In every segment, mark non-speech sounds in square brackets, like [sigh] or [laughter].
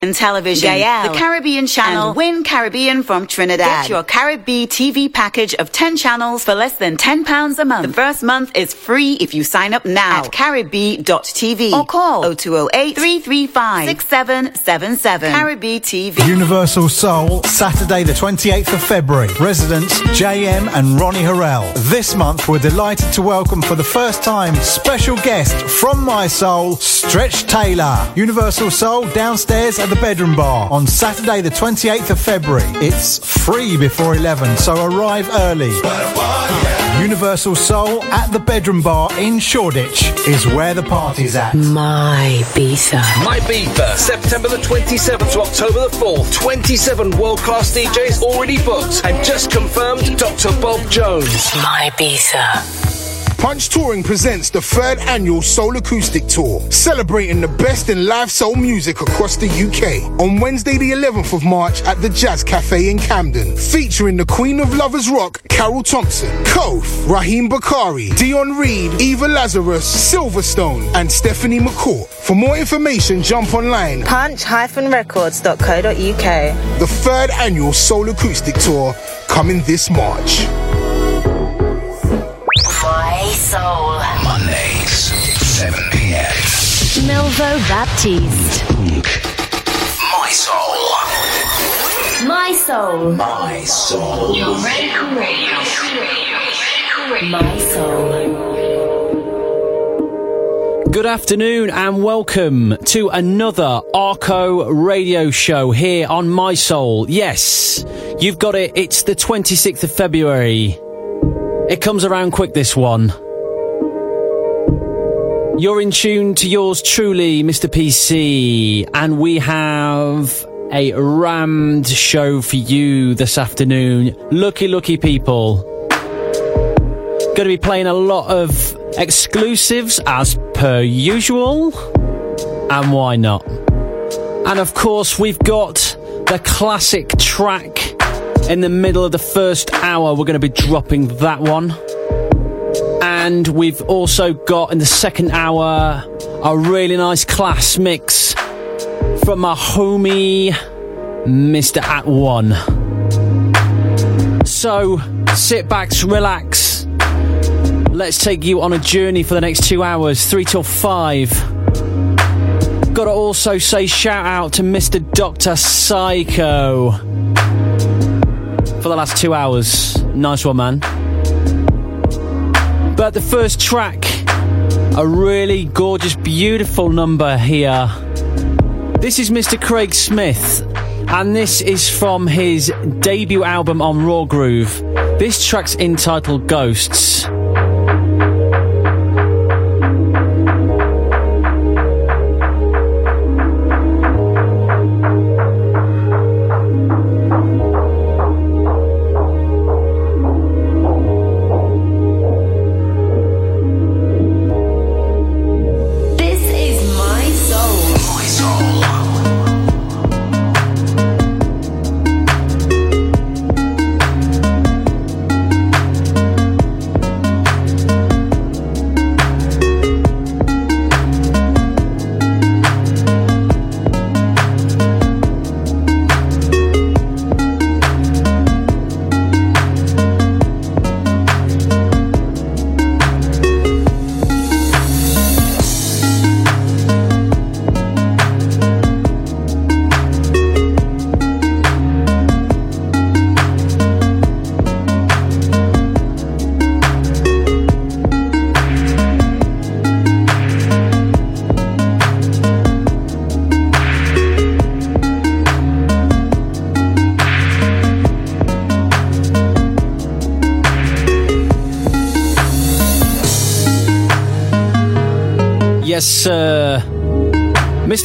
and television, Gael, the Caribbean channel, and Win Caribbean from Trinidad. Get your Caribbean TV package of 10 channels for less than £10 a month. The first month is free if you sign up now at caribbean.tv or call 0208 335 6777. Caribbean TV. Universal Soul, Saturday the 28th of February. Residents JM and Ronnie Harrell. This month we're delighted to welcome for the first time special guest from Mi-Soul, Stretch Taylor. Universal Soul downstairs at the Bedroom Bar on Saturday, the 28th of February. It's free before 11, so arrive early. Universal Soul at the Bedroom Bar in Shoreditch is where the party's at. My Ibiza. My Ibiza, September the 27th to October the 4th. 27 world class DJs already booked and just confirmed Dr. Bob Jones. My Ibiza. Punch Touring presents the third annual Soul Acoustic Tour, celebrating the best in live soul music across the UK. On Wednesday, the 11th of March at the Jazz Cafe in Camden, featuring the Queen of Lovers Rock, Carroll Thompson, Kof, Raheem Bakari, Dion Reed, Eva Lazarus, Silverstone, and Stephanie McCourt. For more information, jump online punch-records.co.uk. The third annual Soul Acoustic Tour coming this March. Milvo Baptiste. Mi-Soul. My Soul. Mi-Soul. Radical Radio. My Soul. Good afternoon and welcome to another Arco radio show here on Mi-Soul. Yes, you've got it. It's the 26th of February. It comes around quick, this one. You're in tune to yours truly, Mr. PC, and we have a rammed show for you this afternoon. Lucky, lucky people. Going to be playing a lot of exclusives as per usual. And why not? And of course, we've got the classic track in the middle of the first hour. We're going to be dropping that one. And we've also got in the second hour a really nice class mix from my homie, Mr. At One. So sit back, relax. Let's take you on a journey for the next two hours, three till five. Gotta also say shout out to Mr. Dr. Psycho for the last two hours. Nice one, man. The first track, a really gorgeous, beautiful number here. This is Mr. Craig Smith, and this is from his debut album on Raw Groove. This track's entitled Ghosts.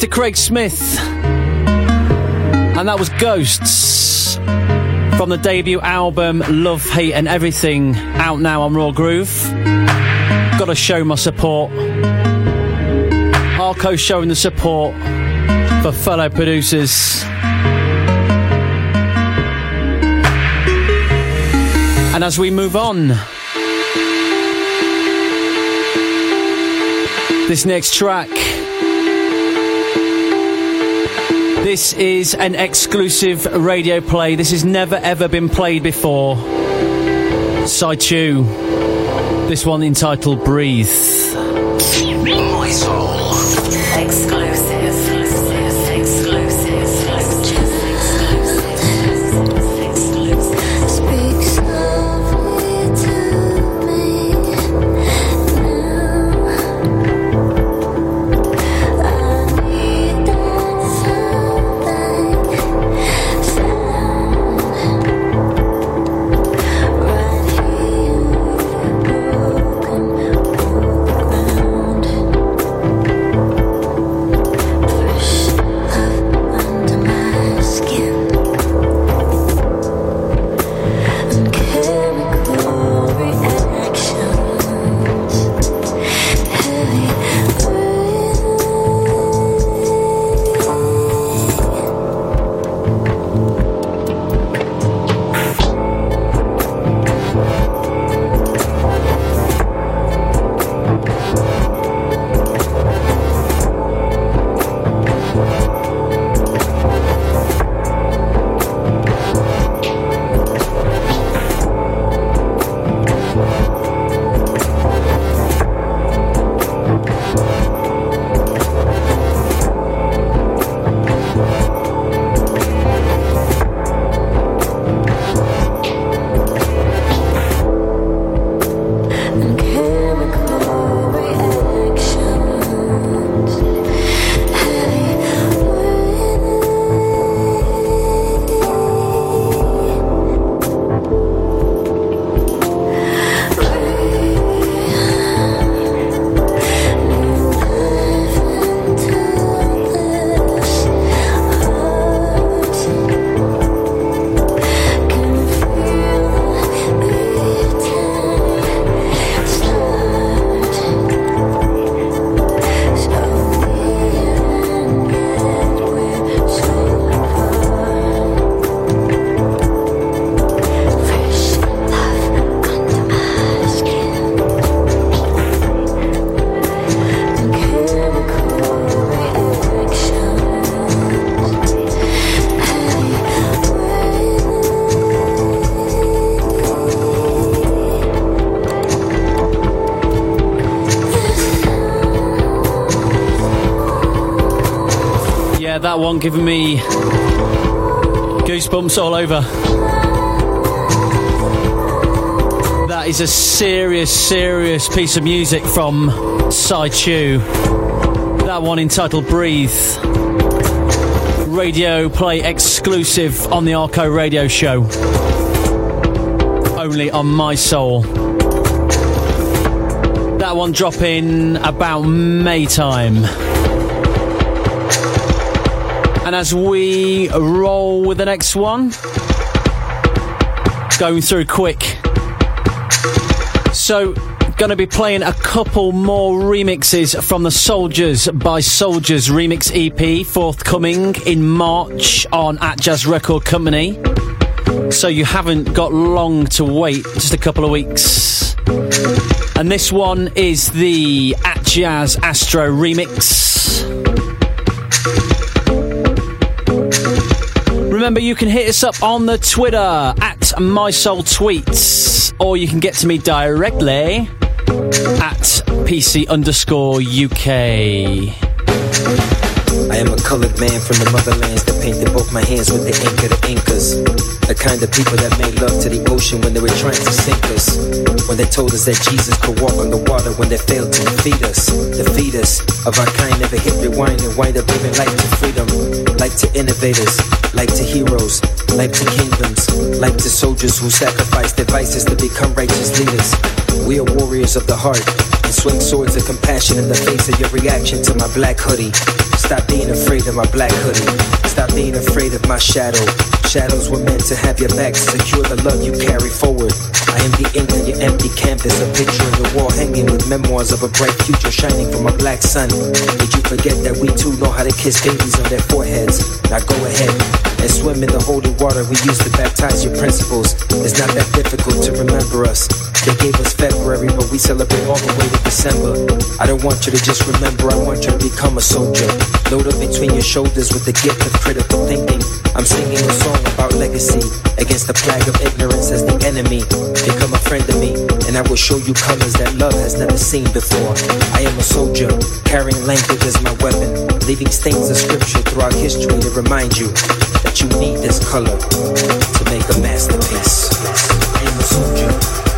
Mr. Craig Smith. And that was Ghosts from the debut album Love, Hate and Everything out now on Raw Groove. Gotta show my support. Arco showing the support for fellow producers. And as we move on, this next track This is an exclusive radio play. This has never ever been played before. Two. This one entitled Breathe. That one giving me goosebumps all over. That is a serious, serious piece of music from Side Two. That one entitled Breathe. Radio play exclusive on the Arco radio show. Only on Mi-Soul. That one dropping about May time. And as we roll with the next one, going through quick. So, going to be playing a couple more remixes from the Soldiers by Soldiers remix EP, forthcoming in March on Atjazz Record Company. So, you haven't got long to wait, just a couple of weeks. And this one is the Atjazz Astro remix. Remember, you can hit us up on the Twitter at MiSoulTweets, or you can get to me directly at PC underscore UK. I am a colored man from the motherlands that painted both my hands with the ink of the Incas. The kind of people that made love to the ocean when they were trying to sink us. When they told us that Jesus could walk on the water when they failed to defeat us. The fetus of our kind never hit rewind and wind up living life to freedom. Life to innovators, life to heroes, life to kingdoms, life to soldiers who sacrificed their to become righteous leaders. We are warriors of the heart and swing swords of compassion in the face of your reaction to my black hoodie. Stop being afraid of my black hoodie. Stop being afraid of my shadow. Shadows were meant to have your back secure the love you carry forward. I am the ink on your empty canvas, a picture on your wall hanging with memoirs of a bright future shining from a black sun. Did you forget that we too know how to kiss babies on their foreheads? Now go ahead and swim in the holy water we use to baptize your principles. It's not that difficult to remember us. They gave us February, but we celebrate all the way to December. I don't want you to just remember, I want you to become a soldier. Load up between your shoulders with the gift of critical thinking. I'm singing a song about legacy against the flag of ignorance as the enemy. Become a friend of me, and I will show you colors that love has never seen before. I am a soldier, carrying language as my weapon, leaving stains of scripture throughout history to remind you that you need this color to make a masterpiece. I am a soldier.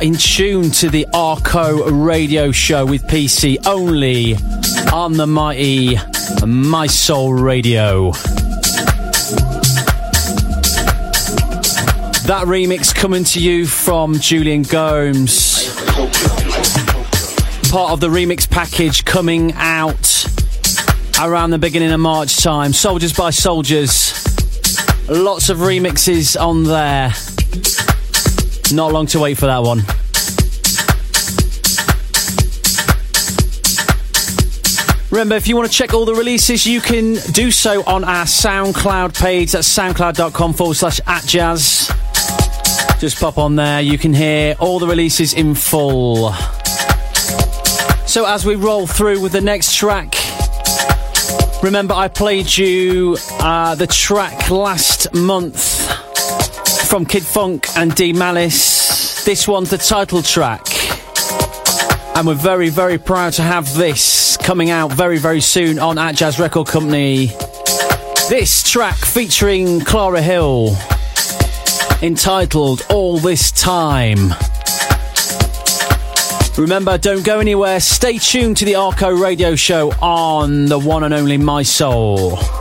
In tune to the Arco radio show with PC only on the mighty Mi-Soul Radio. That remix coming to you from Julian Gomes. Part of the remix package coming out around the beginning of March time. Soldiers by Soldiers. Lots of remixes on there. Not long to wait for that one. Remember, if you want to check all the releases, you can do so on our SoundCloud page. That's soundcloud.com forward slash atjazz. Just pop on there. You can hear all the releases in full. So, as we roll through with the next track, remember I played you uh, the track last month from Kid Fonque and D Malice. This one's the title track. And we're very, very proud to have this coming out very, very soon on Atjazz Record Company. This track featuring Clara Hill, entitled All This Time. Remember, don't go anywhere. Stay tuned to the Arco radio show on the one and only Mi-Soul.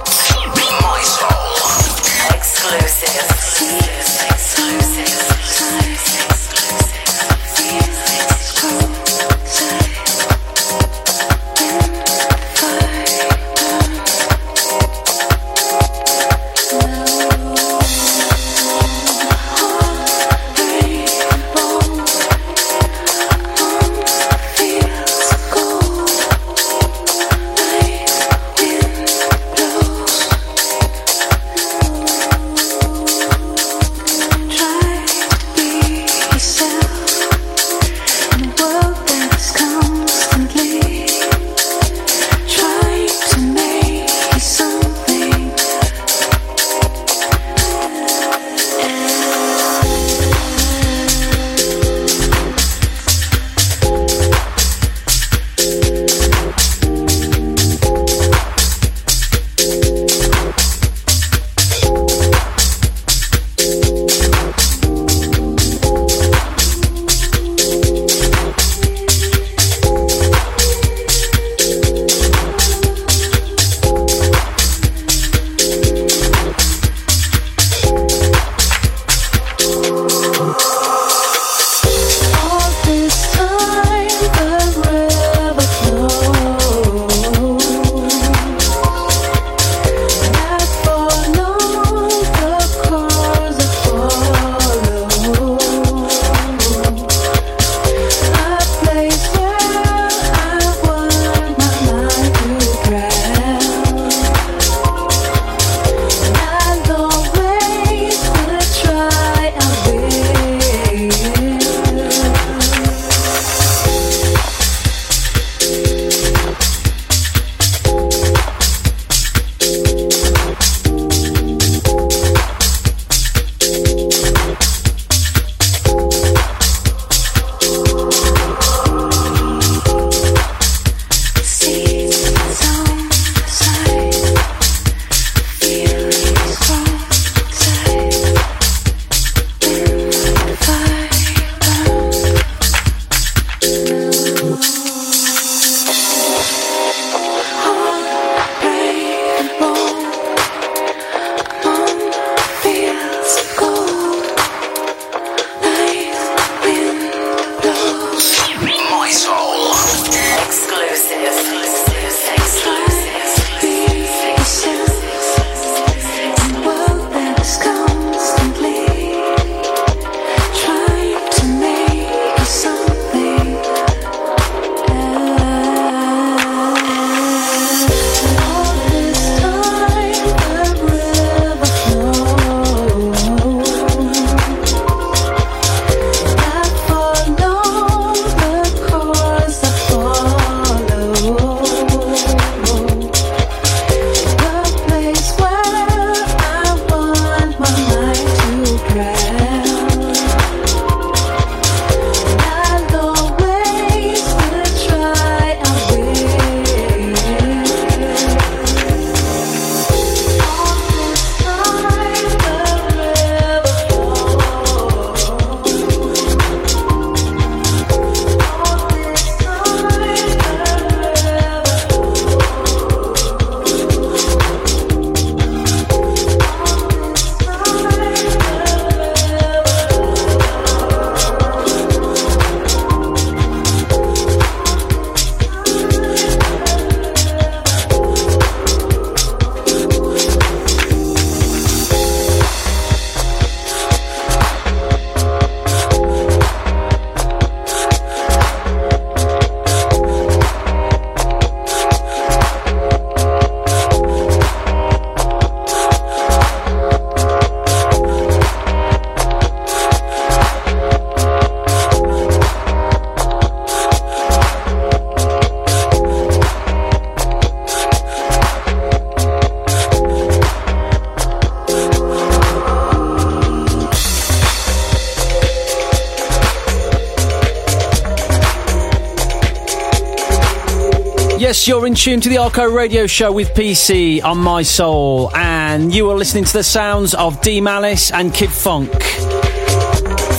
You're in tune to the Arco Radio Show with PC on Mi-Soul, and you are listening to the sounds of D Malice and Kid Fonque.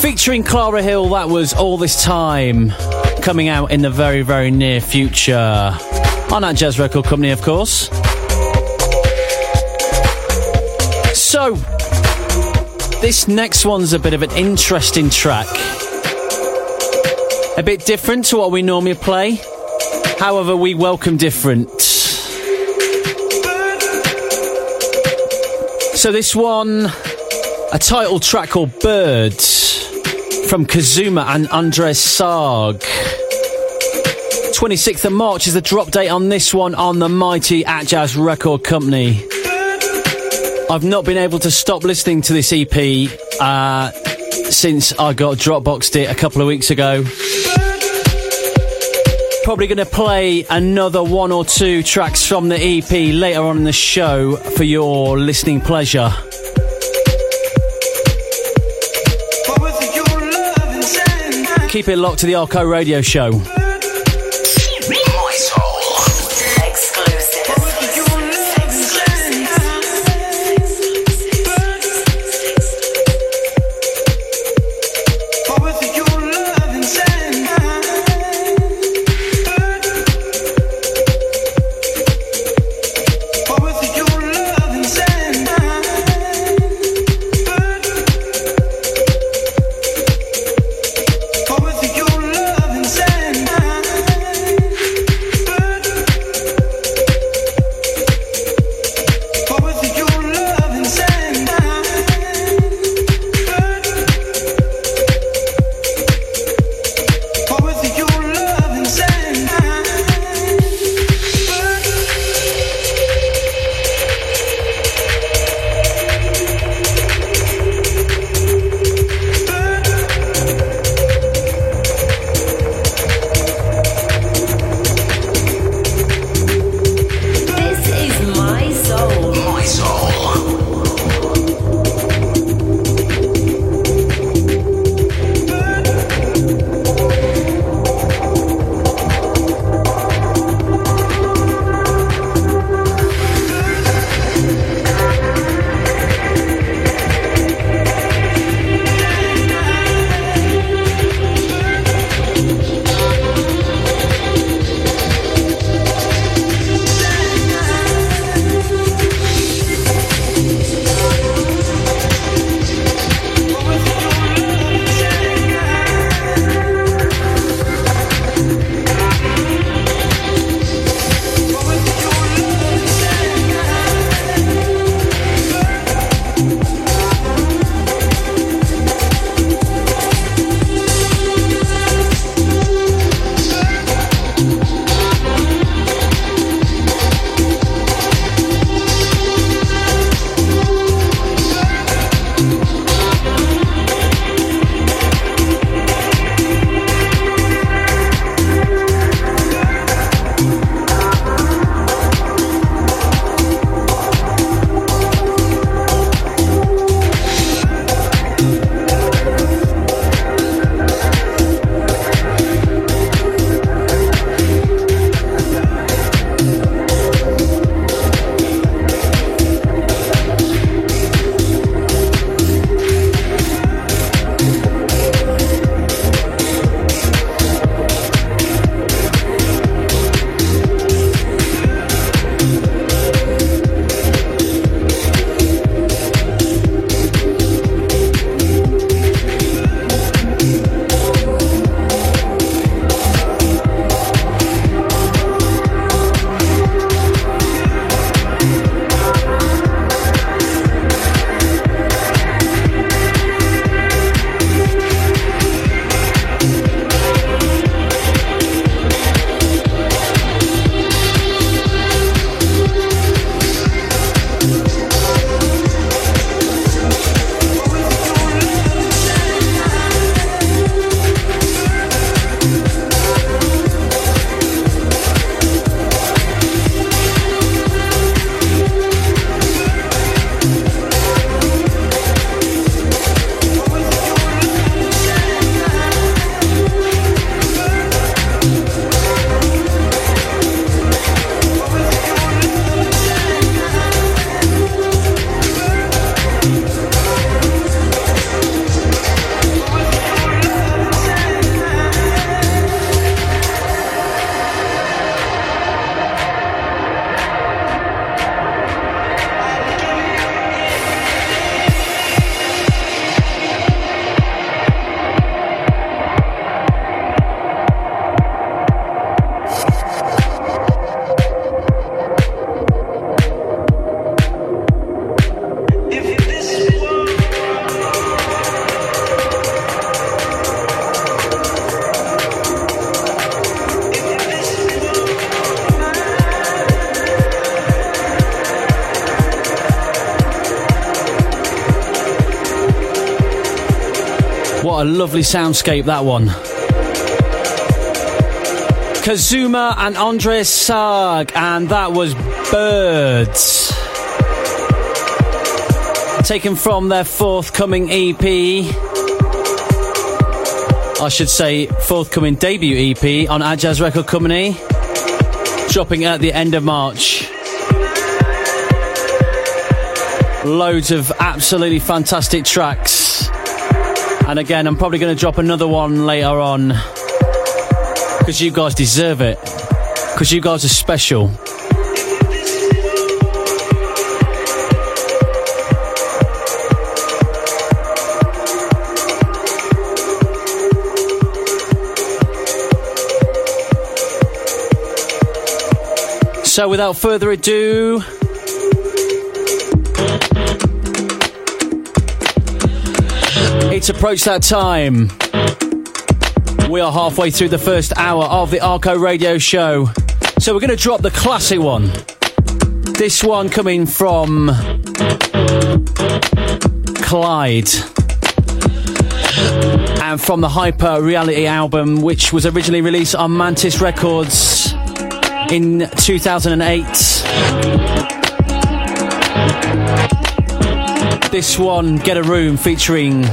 Featuring Clara Hill, that was All This Time, coming out in the very, very near future. On that Jazz Record Company, of course. So, this next one's a bit of an interesting track. A bit different to what we normally play. However, we welcome different. So, this one, a title track called Birds from Kazuma and Andres Saag. 26th of March is the drop date on this one on the mighty Atjazz Record Company. I've not been able to stop listening to this EP uh, since I got Dropboxed it a couple of weeks ago. Probably going to play another one or two tracks from the EP later on in the show for your listening pleasure. Keep it locked to the Arco Radio Show. A lovely soundscape that one. Kazuma and Andreas Saag, and that was Birds. Taken from their forthcoming EP. I should say, forthcoming debut EP on Atjazz Record Company, dropping at the end of March. Loads of absolutely fantastic tracks. And again, I'm probably going to drop another one later on. Because you guys deserve it. Because you guys are special. So, without further ado, it's approached that time. We are halfway through the first hour of the Arco Radio Show. So, we're going to drop the classic one. This one coming from Clyde. And from the Hyper Reality album, which was originally released on Mantis Records in 2008. This one, Get a Room, featuring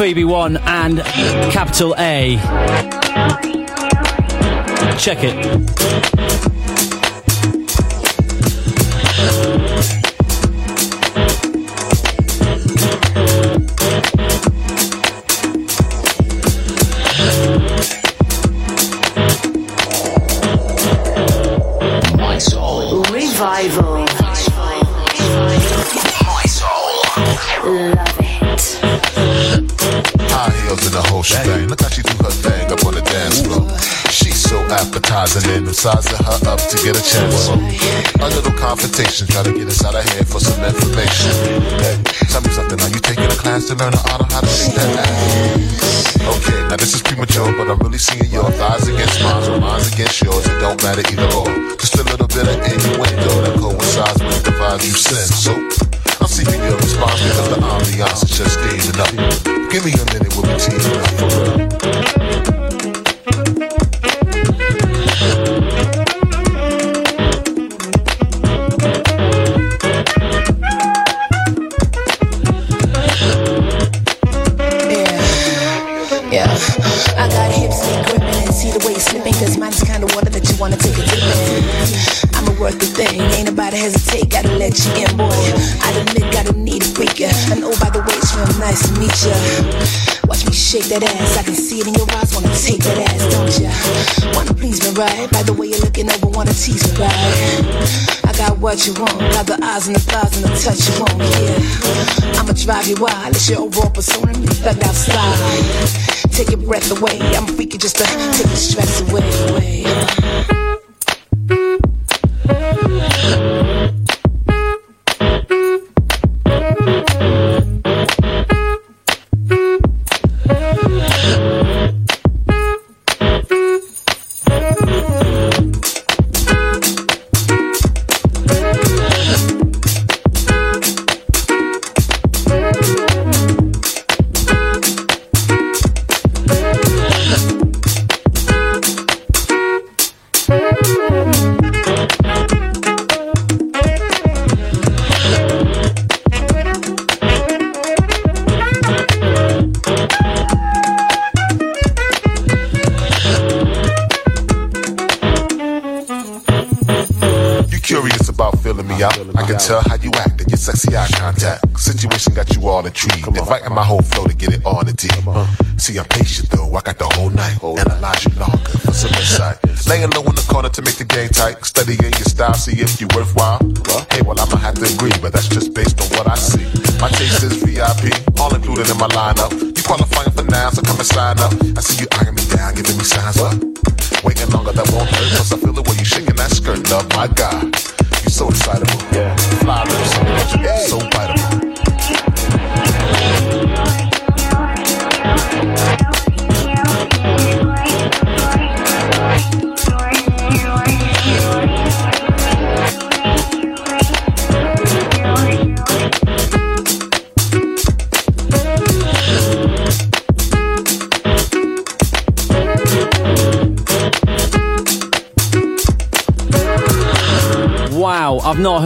Phoebe One and Capital A. Check it. Appetizing and I'm sizing her up to get a chance. A little confrontation, try to get us out of here for some information. Hey, tell me something. Are you taking a class to learn the art of how to shake that ass? Okay, now this is premature, but I'm really seeing your thighs against mine, or mine against yours. It don't matter either or. Just a little bit of innuendo that coincides with the vibes you send. So. I'm seeking your response because the ambiance is just steaming up. Give me a minute, we'll be teaming up for real. That ass, I can see it in your eyes Wanna take that ass, don't ya? Wanna please me right, by the way you're looking over Wanna tease me right I got what you want, got the eyes and the thighs and the touch you want, yeah I'ma drive you wild, it's your overall persona, me thug outside Take your breath away. I'm freaky just to take the stress away. away.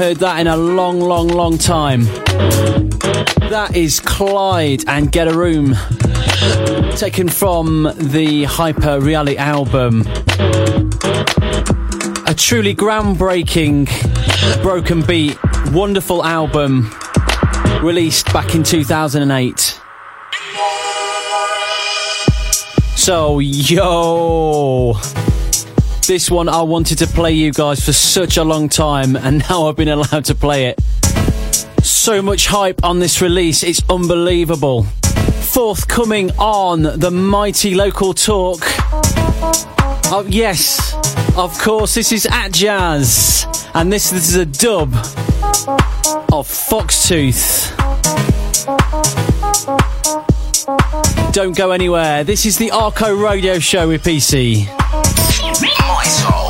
Heard that in a long, long, long time. That is Clyde and Get a Room, taken from the Hyper Reality album. A truly groundbreaking broken beat, wonderful album released back in 2008. So, yo, this one I wanted to play you guys for such a long time, and [laughs] now I've been allowed to play it. So much hype on this release, it's unbelievable. Forthcoming on the mighty local talk. Oh, yes, of course, this is Atjazz, and this, this is a dub of Foxtooth. Don't go anywhere. This is the Arco Radio Show with PC. My soul.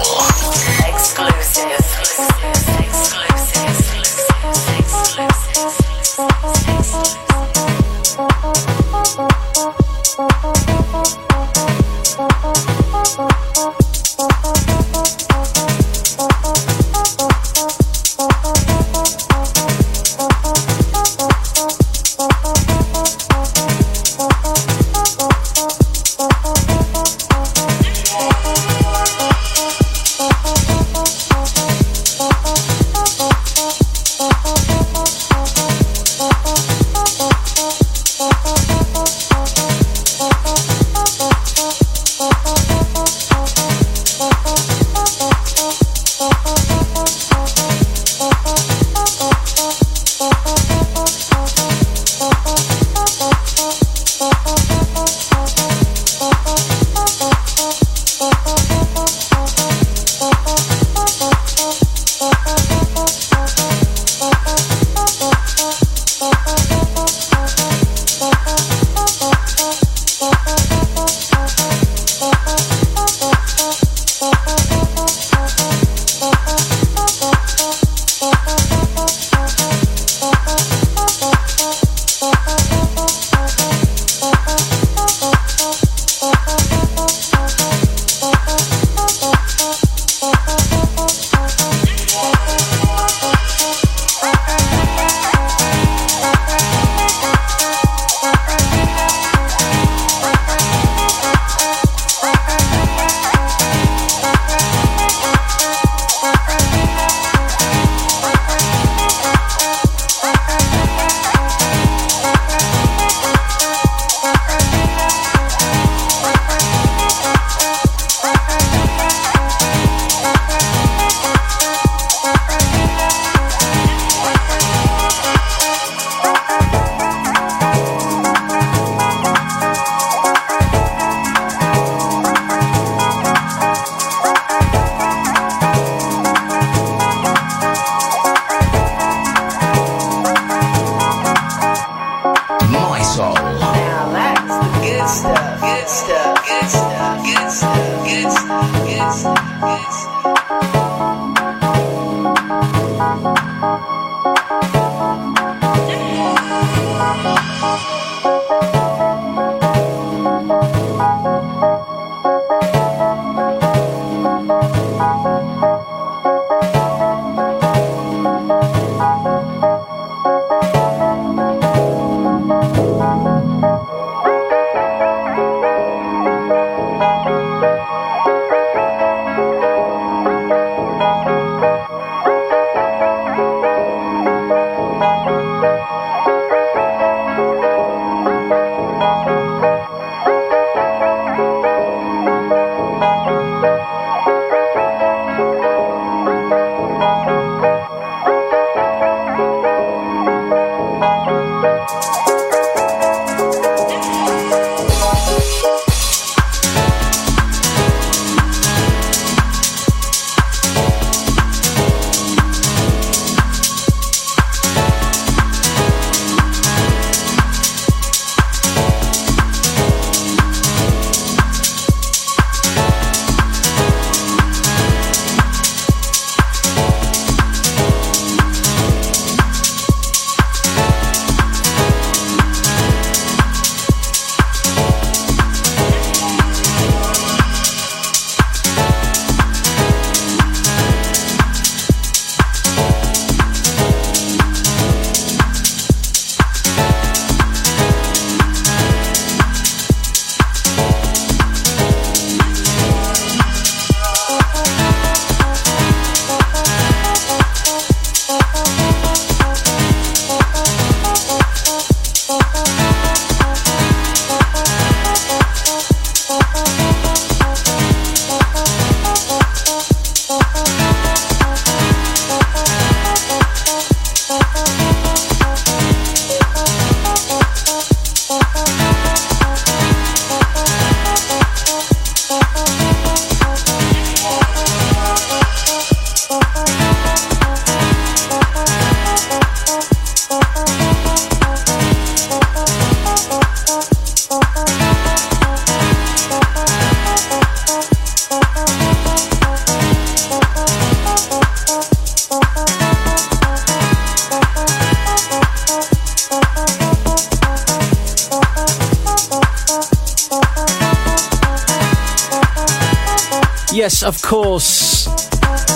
Course,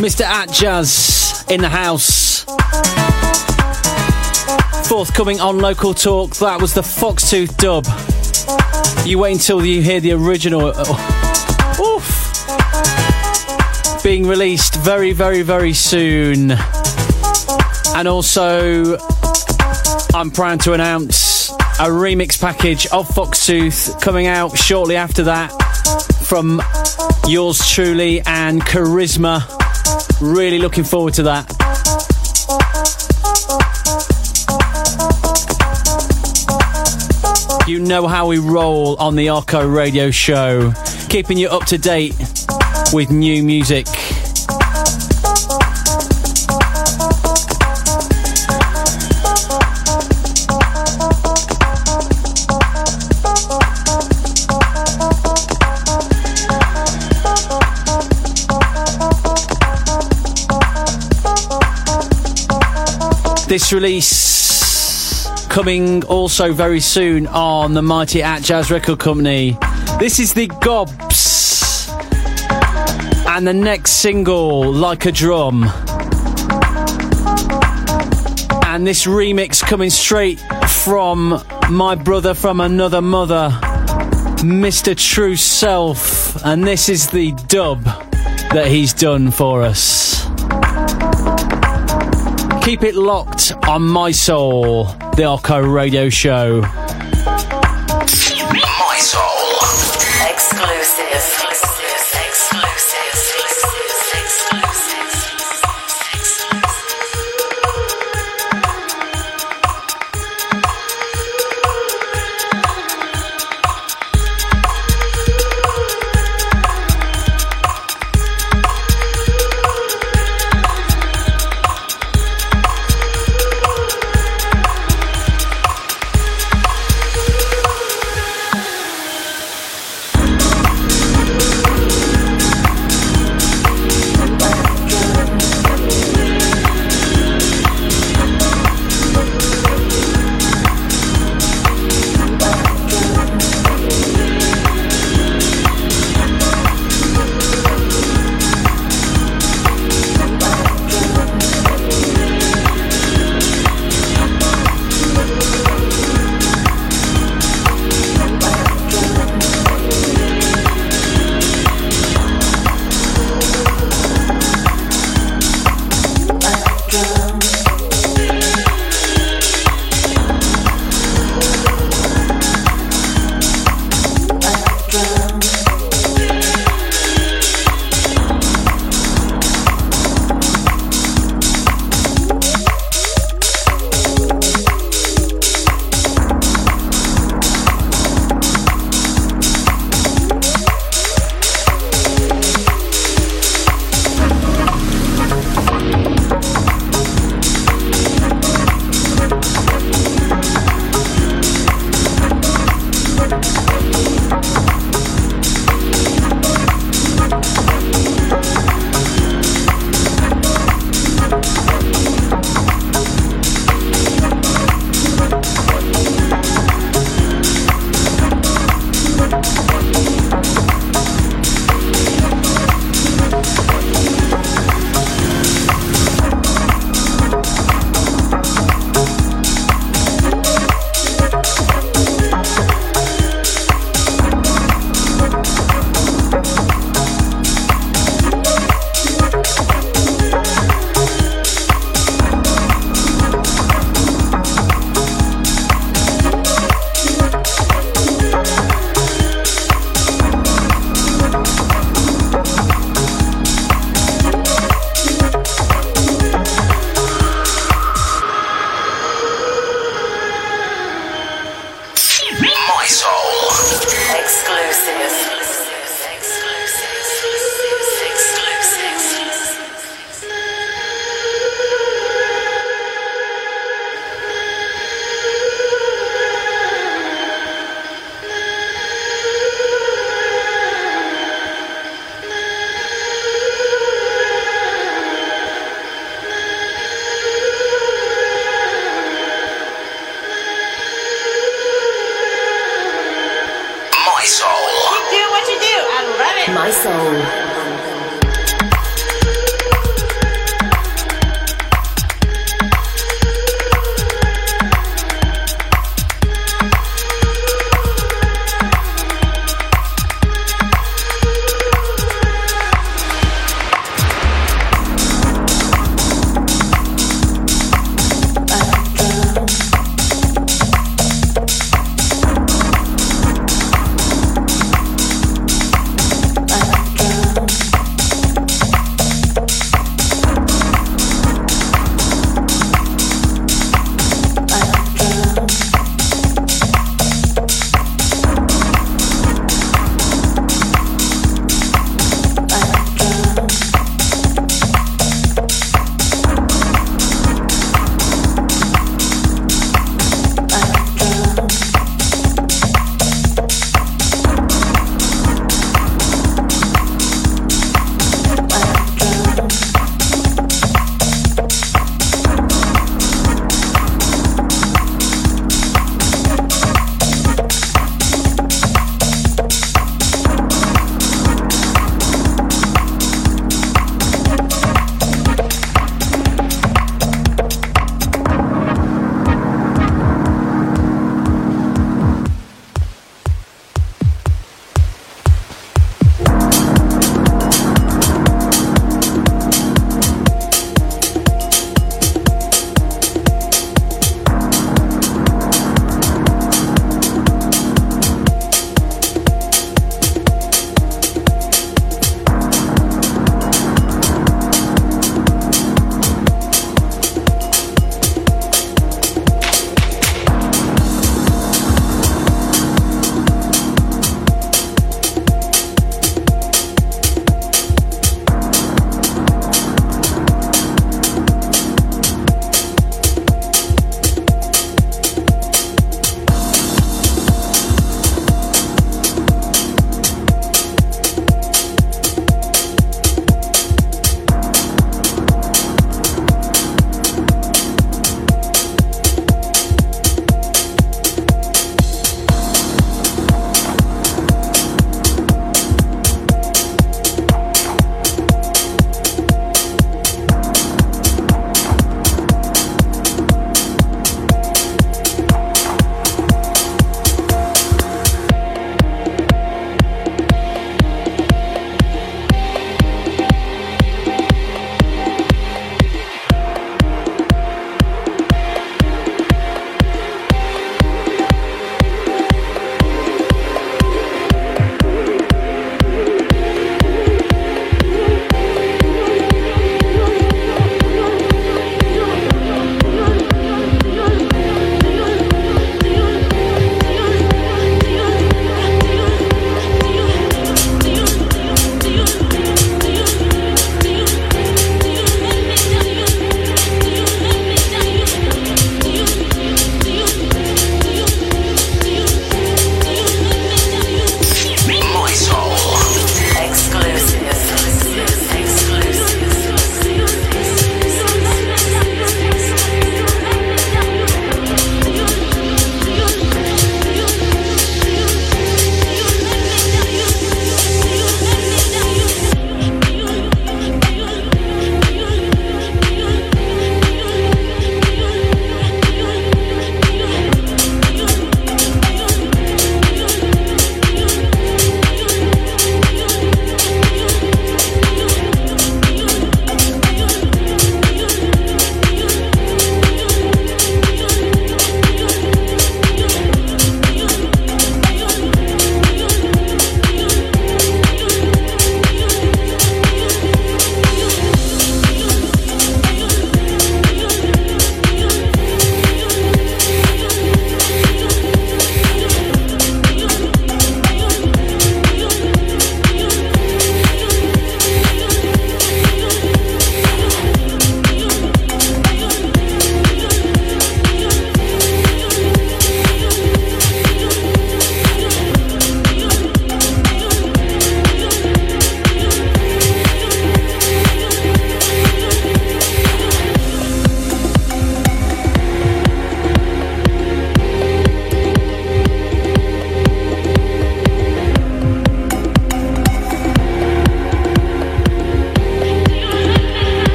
Mr. Atjazz in the house. Forthcoming on Local Talk, that was the Foxtooth dub. You wait until you hear the original. Oh, oof. Being released very, very, very soon. And also, I'm proud to announce a remix package of Foxtooth coming out shortly after that from yours truly and Charisma. Really looking forward to that. You know how we roll on the Arco radio show, keeping you up to date with new music. This release coming also very soon on the mighty Atjazz Record Company. This is the Gobs. And the next single, Like a Drum. And this remix coming straight from my brother from another mother, Mr. True Self. And this is the dub that he's done for us. Keep it locked on Mi-Soul, the Arco Radio Show.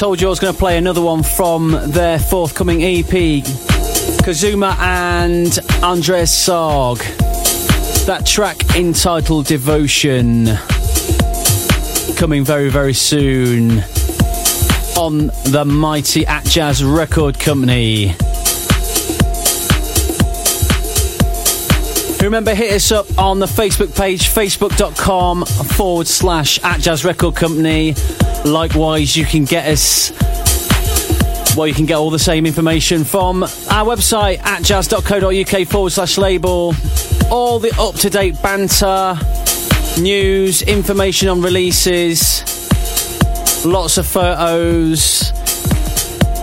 Told you I was going to play another one from their forthcoming EP, Kazuma and Andres Saag. That track entitled Devotion, coming very, very soon on the mighty Atjazz Record Company. Remember, hit us up on the Facebook page, facebook.com forward slash Atjazz Record Company. Likewise, you can get us. Well, you can get all the same information from our website atjazz.co.uk forward slash label. All the up to date banter, news, information on releases, lots of photos,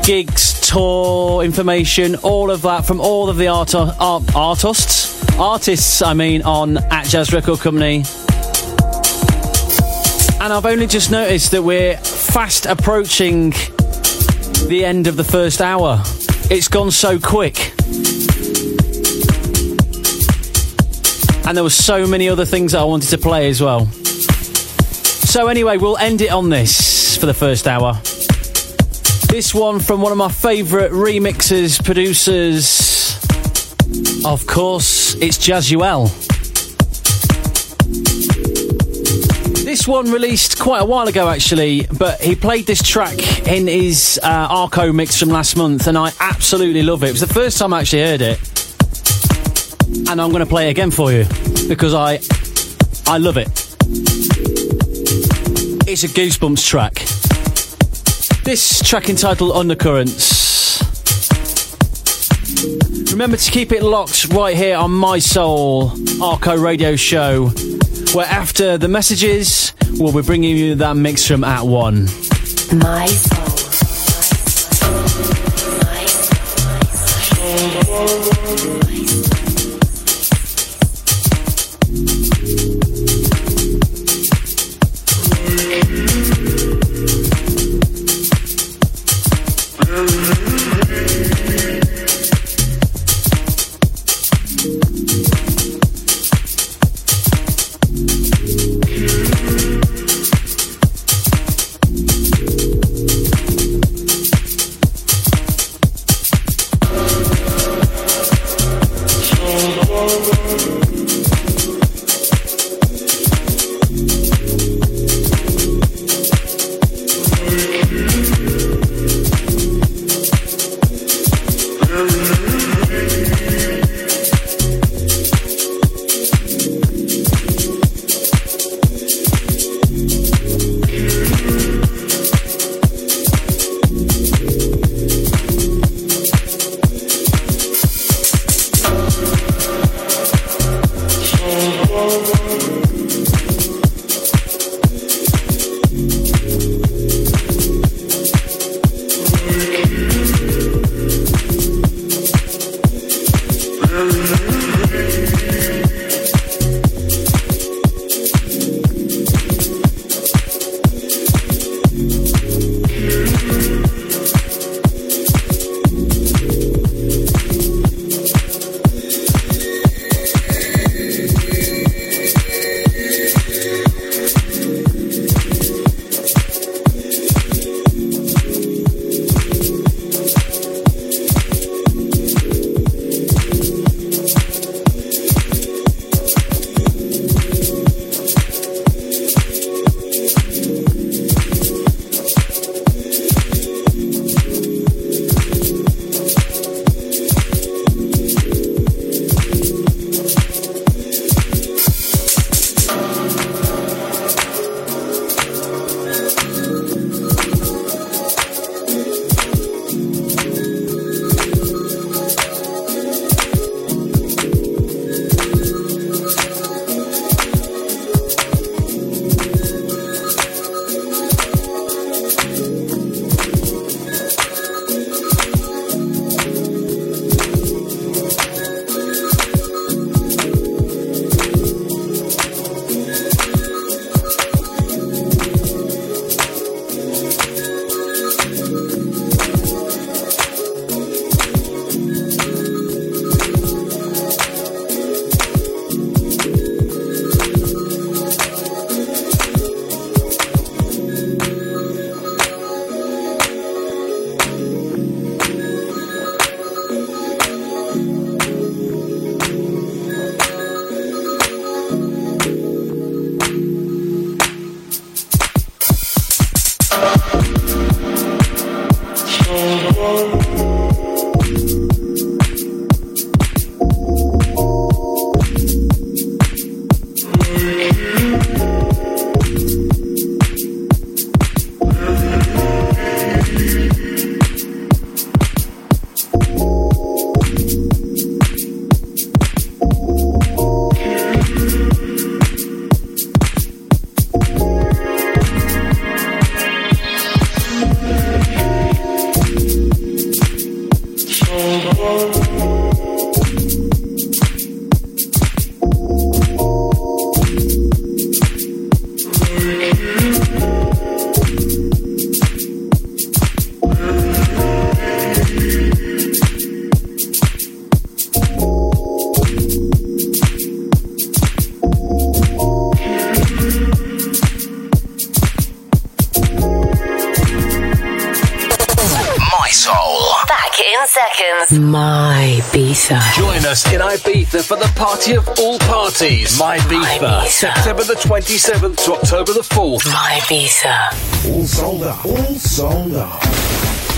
gigs, tour information, all of that from all of the art- art- artists artists, I mean, on Atjazz Record Company. And I've only just noticed that we're fast approaching the end of the first hour. It's gone so quick. And there were so many other things that I wanted to play as well. So, anyway, we'll end it on this for the first hour. This one from one of my favourite remixers, producers, of course, it's Jazzuelle. One released quite a while ago, actually, but he played this track in his uh, Arco mix from last month, and I absolutely love it. It was the first time I actually heard it, and I'm going to play it again for you because I, I love it. It's a Goosebumps track. This track entitled Undercurrents Remember to keep it locked right here on Mi-Soul Arco Radio Show, where after the messages, we'll be bringing you that mix from At One. My soul. My soul. My soul. My Ibiza. September the 27th to October the 4th. My Ibiza. All sold up. All sold up.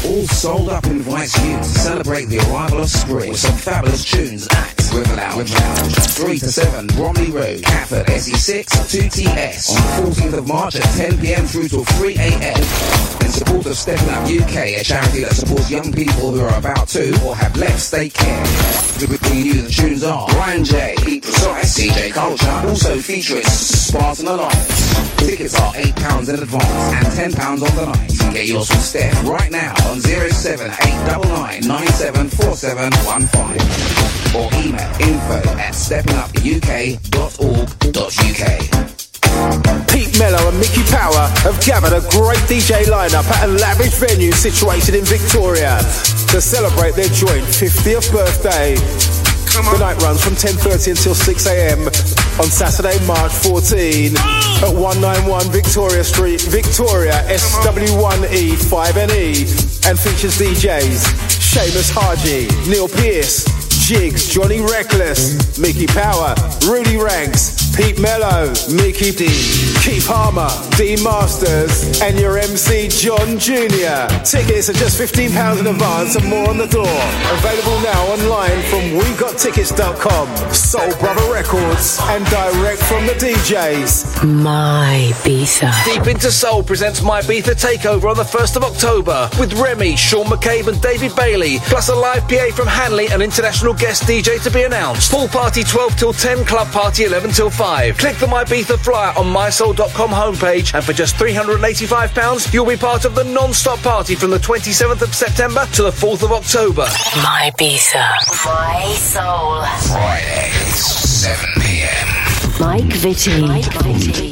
All Sold Up invites you to celebrate the arrival of spring with some fabulous tunes at River Lounge, 3 to 7 Bromley Road, Catford, SE6 2TS on the 14th of March at 10pm through till 3am in support of Stepping Up UK, a charity that supports young people who are about to or have left state care. Bringing you the tunes are Brian J, Heat Precise, DJ Culture, also featuring Spartan Alliance. Tickets are £8 in advance and £10 on the night. Get yours from Steph right now on 07899 974715 or email info at steppingupuk.org.uk. Pete Mello and Mickey Power have gathered a great DJ lineup at a lavish venue situated in Victoria to celebrate their joint 50th birthday. The night runs from 10.30 until 6am on Saturday, March 14 at 191 Victoria Street, Victoria, SW1E 5NE and features DJs Seamus Haji, Neil Pierce, Jigs, Johnny Reckless, Mickey Power, Rudy Ranks, Pete Mello, Mickey D, Keith Harmer, D Masters, and your MC John Jr. Tickets are just £15 in advance and more on the door. Available now online from WeGotTickets.com, Soul Brother Records, and direct from the DJs. My Ibiza. Deep Into Soul presents My Ibiza Takeover on the 1st of October with Remy, Sean McCabe, and David Bailey, plus a live PA from Hanley and international guest DJ to be announced. Pool party 12 till 10, club party 11 till 5. Click the My Ibiza flyer on mi-soul.com homepage, and for just £385, you'll be part of the non-stop party from the 27th of September to the 4th of October. My Ibiza. Mi-Soul. Fridays, 7 p.m. Mike Vitti. Mike Vitti.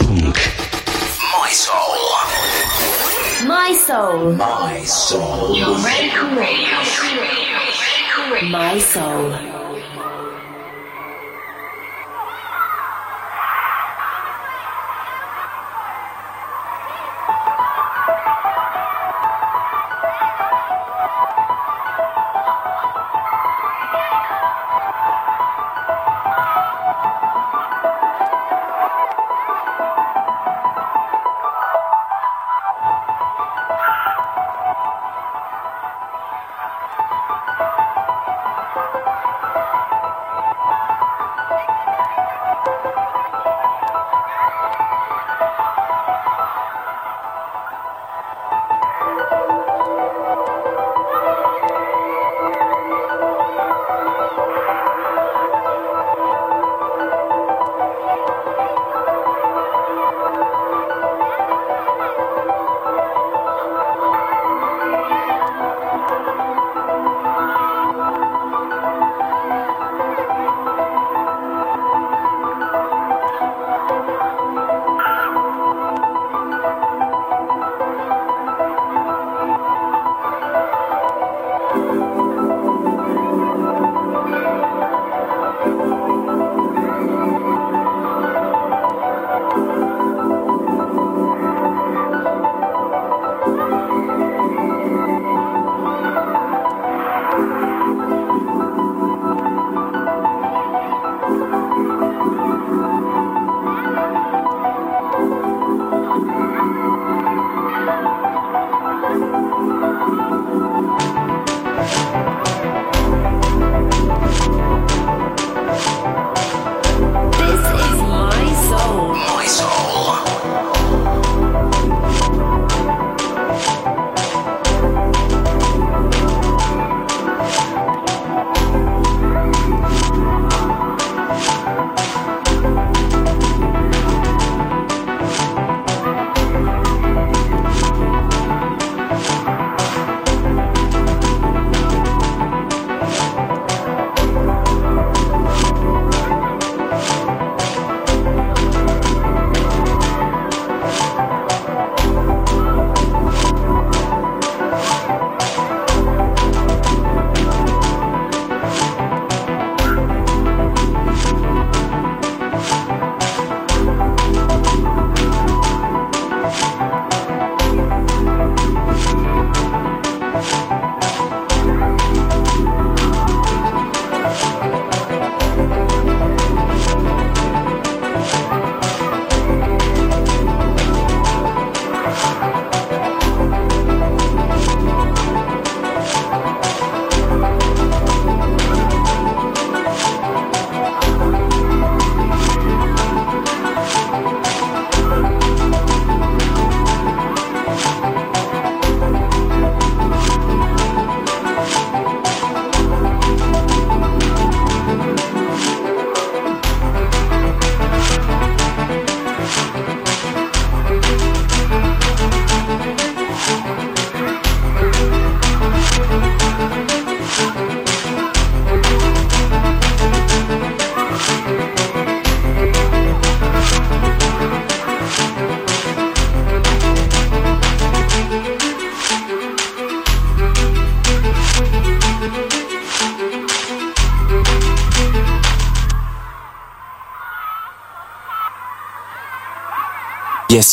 Mi-Soul. My Soul. Mi-Soul. Radical Radio. Mi-Soul.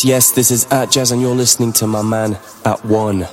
Yes, this is Atjazz, and you're listening to my man at one.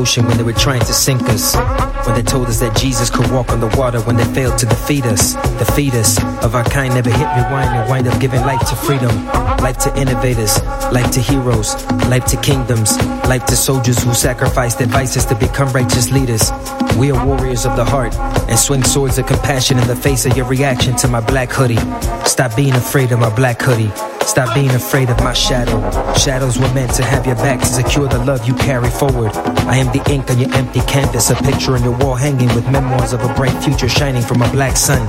Ocean when they were trying to sink us. When they told us that Jesus could walk on the water when they failed to defeat us. The fetus of our kind never hit rewind and wind up giving life to freedom. Life to innovators, life to heroes, life to kingdoms, life to soldiers who sacrificed their vices to become righteous leaders. We are warriors of the heart and swing swords of compassion in the face of your reaction to my black hoodie. Stop being afraid of my black hoodie. Stop being afraid of my shadow. Shadows were meant to have your back to secure the love you carry forward. I am the ink on your empty canvas, a picture on your wall hanging with memoirs of a bright future shining from a black sun.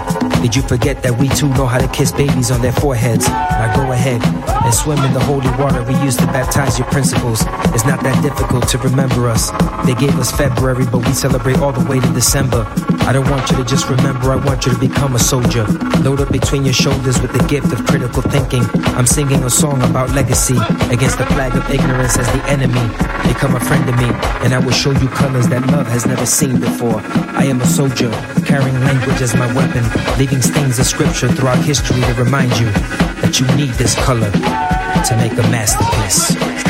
Did you forget that we too know how to kiss babies on their foreheads? Now go ahead and swim in the holy water we used to baptize your principles. It's not that difficult to remember us. They gave us February, but we celebrate all the way to December. I don't want you to just remember, I want you to become a soldier. Load up between your shoulders with the gift of critical thinking. I'm singing a song about legacy against the flag of ignorance as the enemy. Become a friend to me, and I will show you colors that love has never seen before. I am a soldier, carrying language as my weapon, leaving stains of scripture throughout history to remind you that you need this color to make a masterpiece.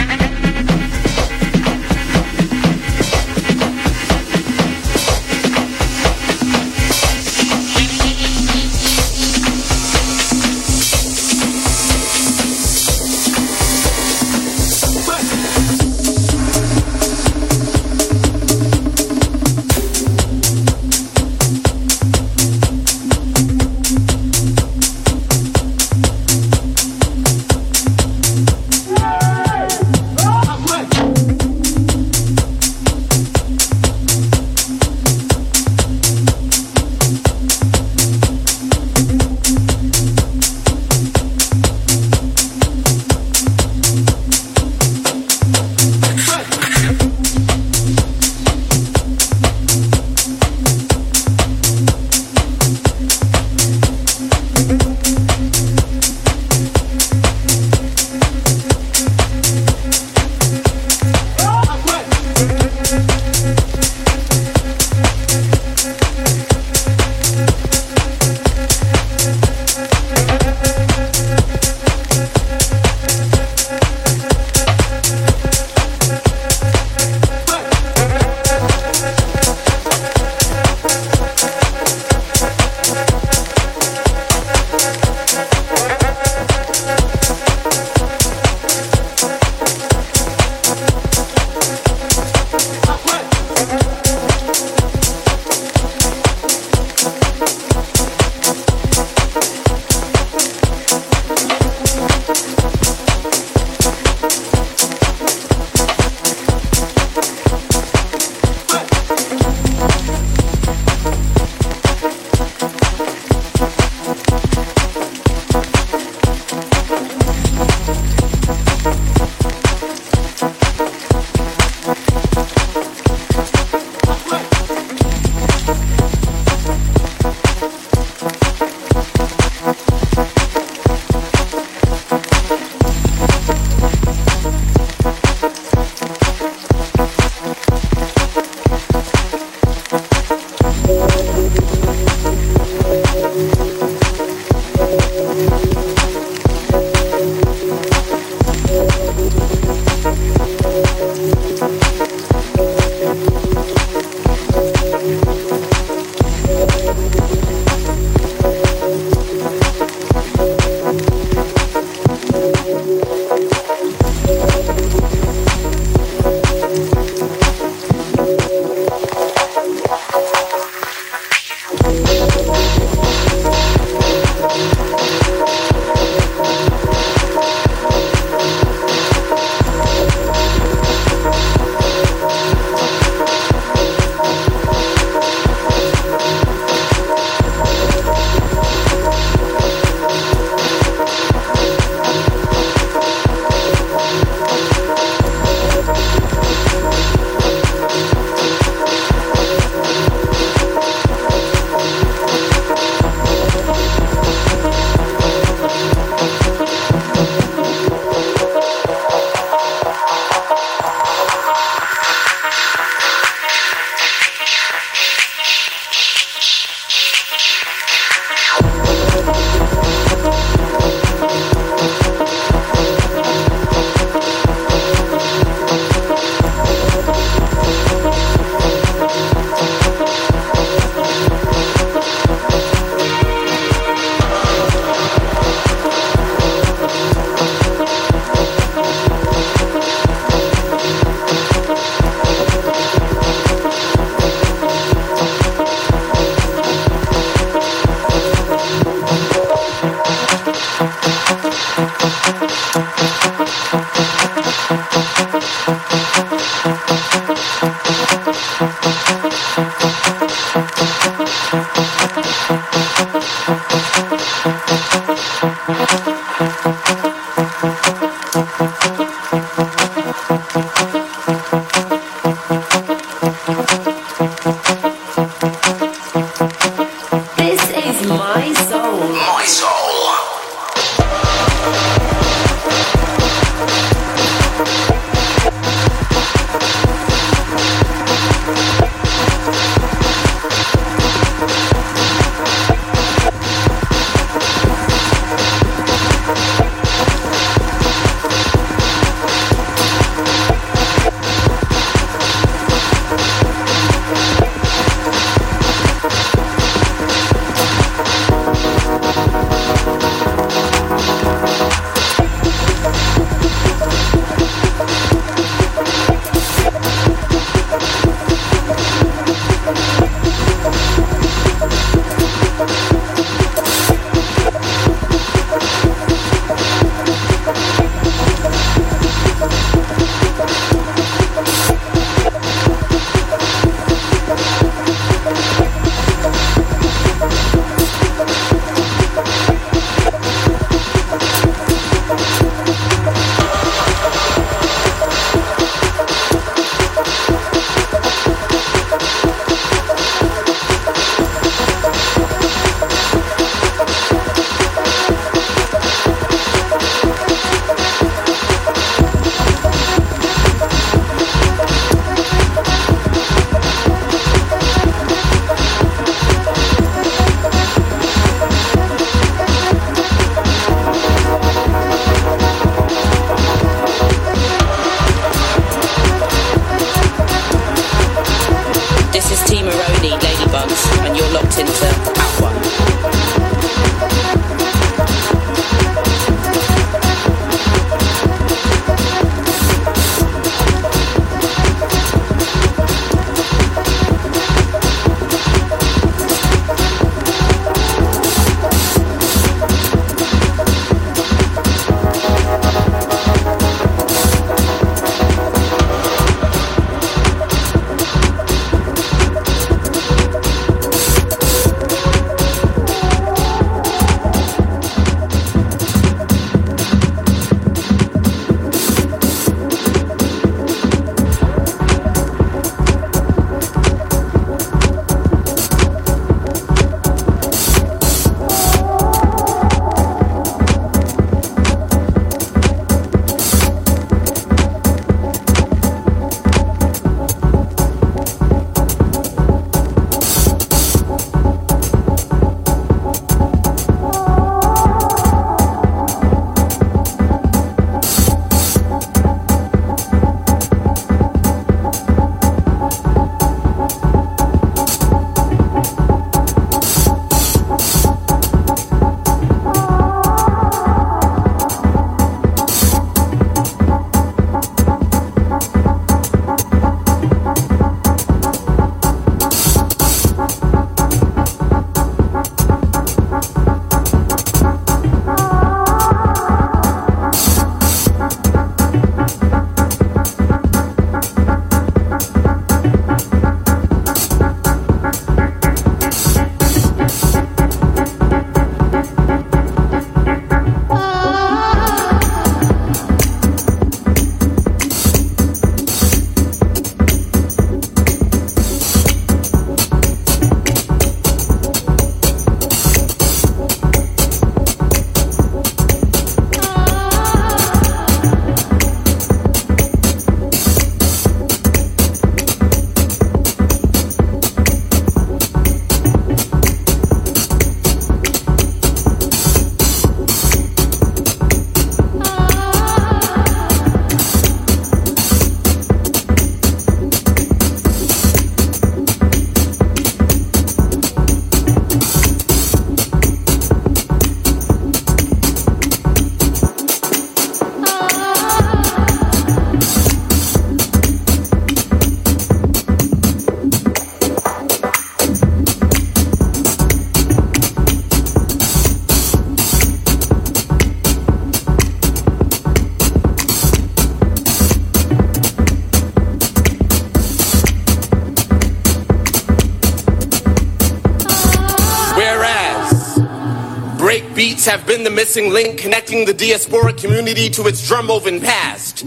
Have been the missing link connecting the diasporic community to its drum-woven past.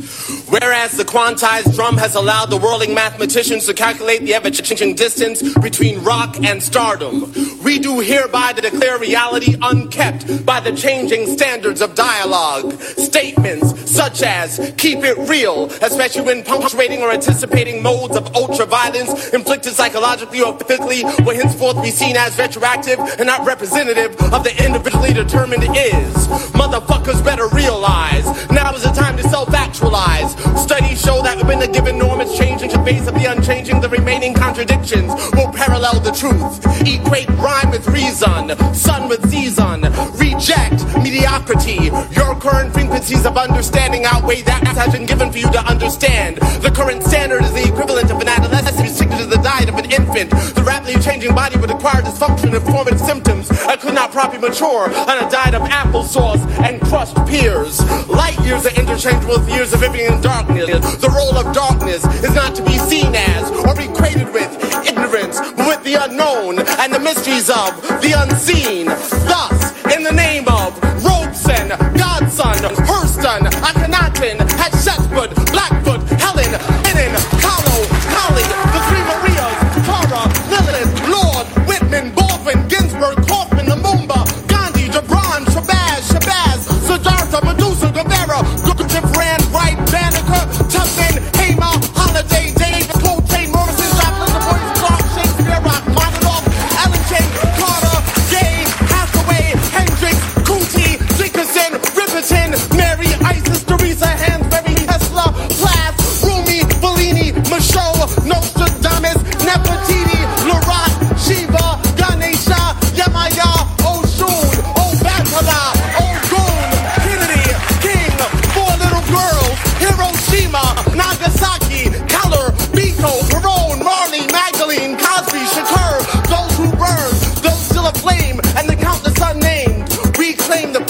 Whereas the quantized drum has allowed the whirling mathematicians to calculate the ever-changing distance between rock and stardom, we do hereby declare reality unkept by the changing standards of dialogue. Statements such as keep it real, especially when punctuating or anticipating modes of ultra-violence inflicted psychologically or physically will henceforth be seen as retroactive and not representative of the individually determined is. Motherfuckers better realize now is the time to self-actualize. Studies show that when a given norm is changing to base of the unchanging, the remaining contradictions will parallel the truth. Equate rhyme with reason, sun with season. Mediocrity. Your current frequencies of understanding outweigh that has been given for you to understand. The current standard is the equivalent of an adolescent restricted to the diet of an infant. The rapidly changing body would acquire dysfunction and formative symptoms I could not properly mature on a diet of applesauce and crushed pears. Light years are interchangeable with years of living in darkness. The role of darkness is not to be seen as or equated with ignorance, but with the unknown and the mysteries of the unseen. Thus,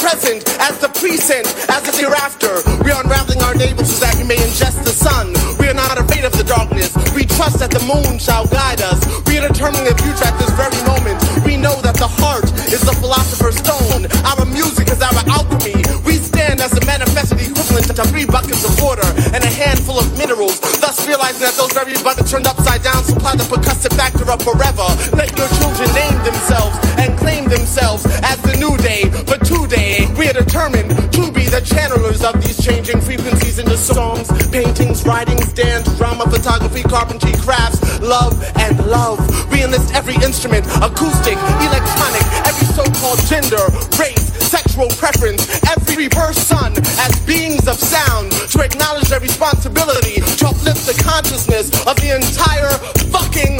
present as the present, as the hereafter. We are unraveling our neighbors so that we may ingest the sun. We are not afraid of the darkness. We trust that the moon shall guide us. We are determining the future at this very moment. We know that the heart is the philosopher's stone. Our music is our alchemy. We stand as the manifested equivalent to three buckets of water and a handful of minerals. Thus realizing that those very buckets turned upside down supply the percussive factor of forever. Let your children name themselves and claim themselves as the new day. But today, channelers of these changing frequencies into songs, paintings, writings, dance, drama, photography, carpentry, crafts, love, and love. We enlist every instrument, acoustic, electronic, every so-called gender, race, sexual preference, every person as beings of sound to acknowledge their responsibility to uplift the consciousness of the entire fucking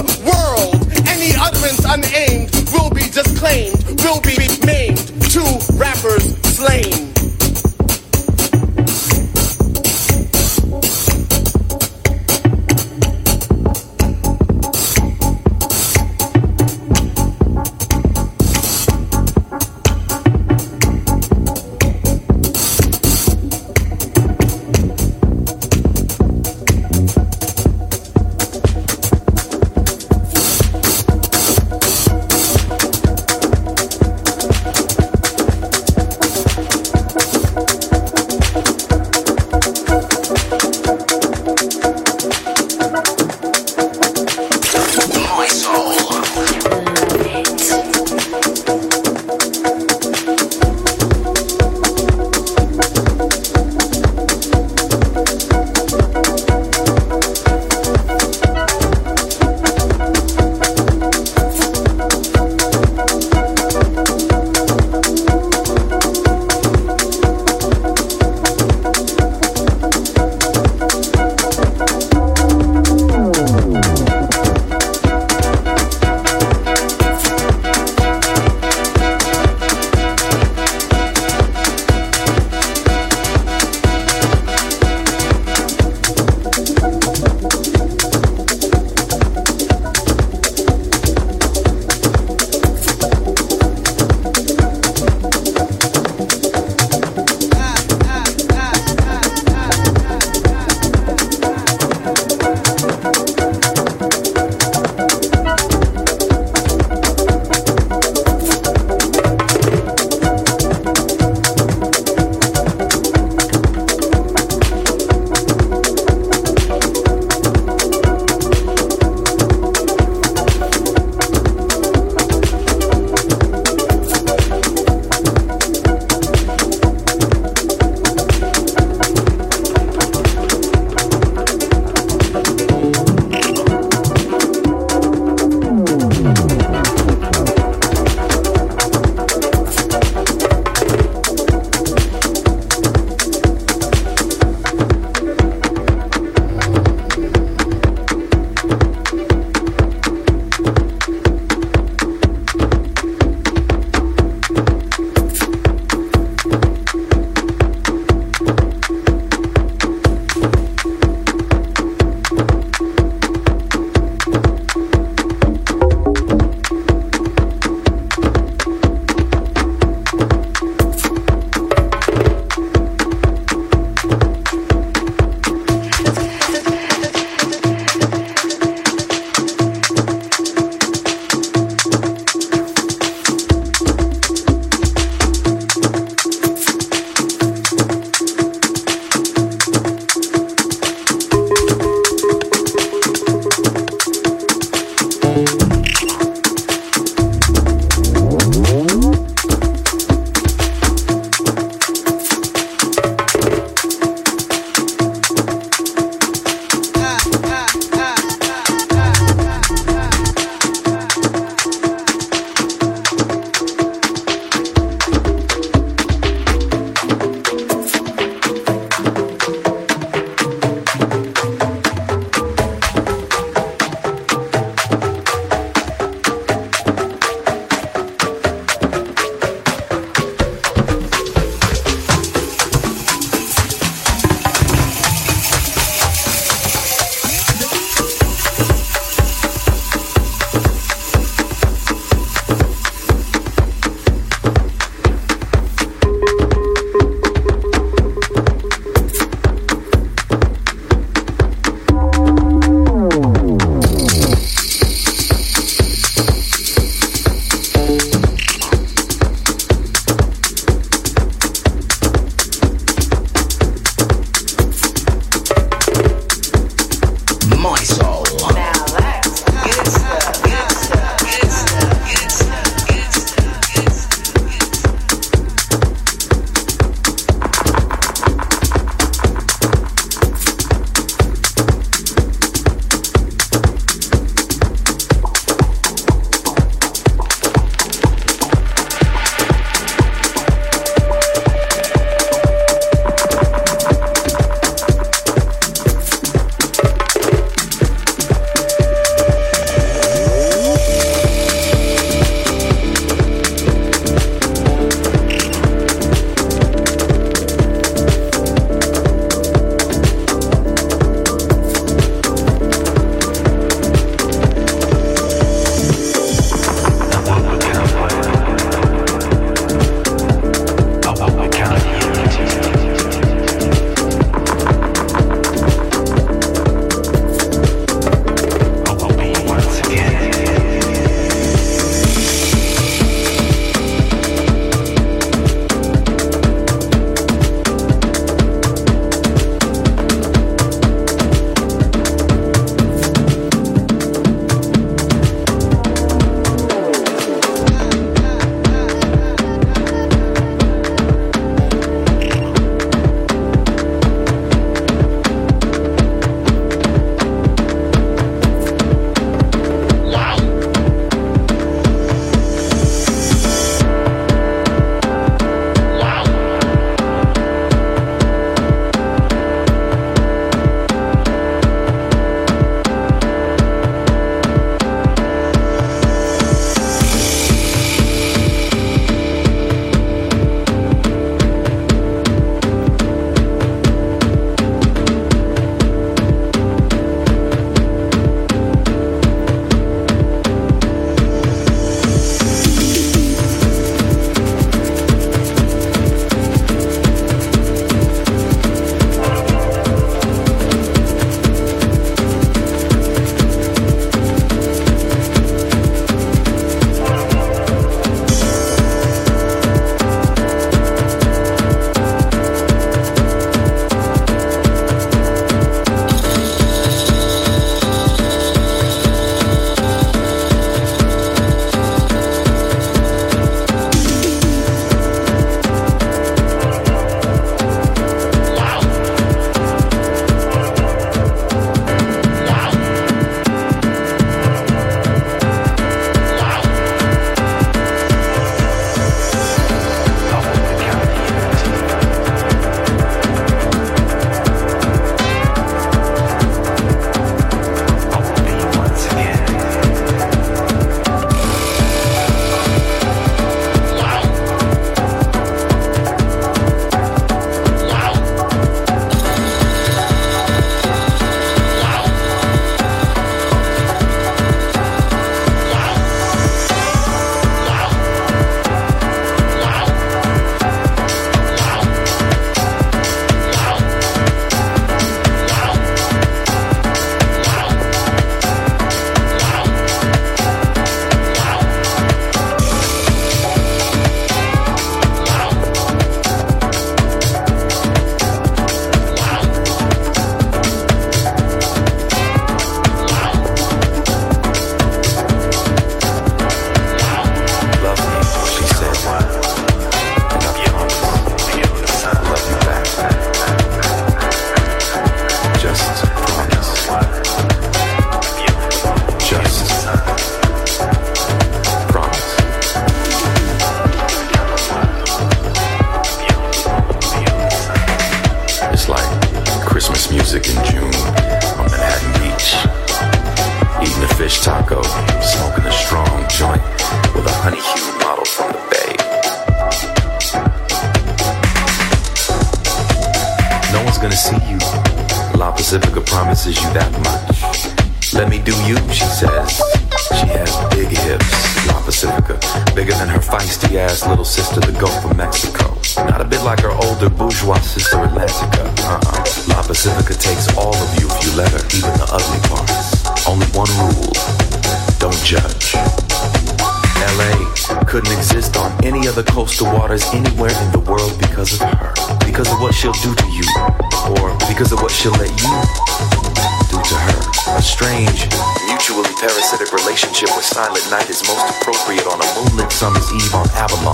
silent night is most appropriate on a moonlit summer's eve on Avalon.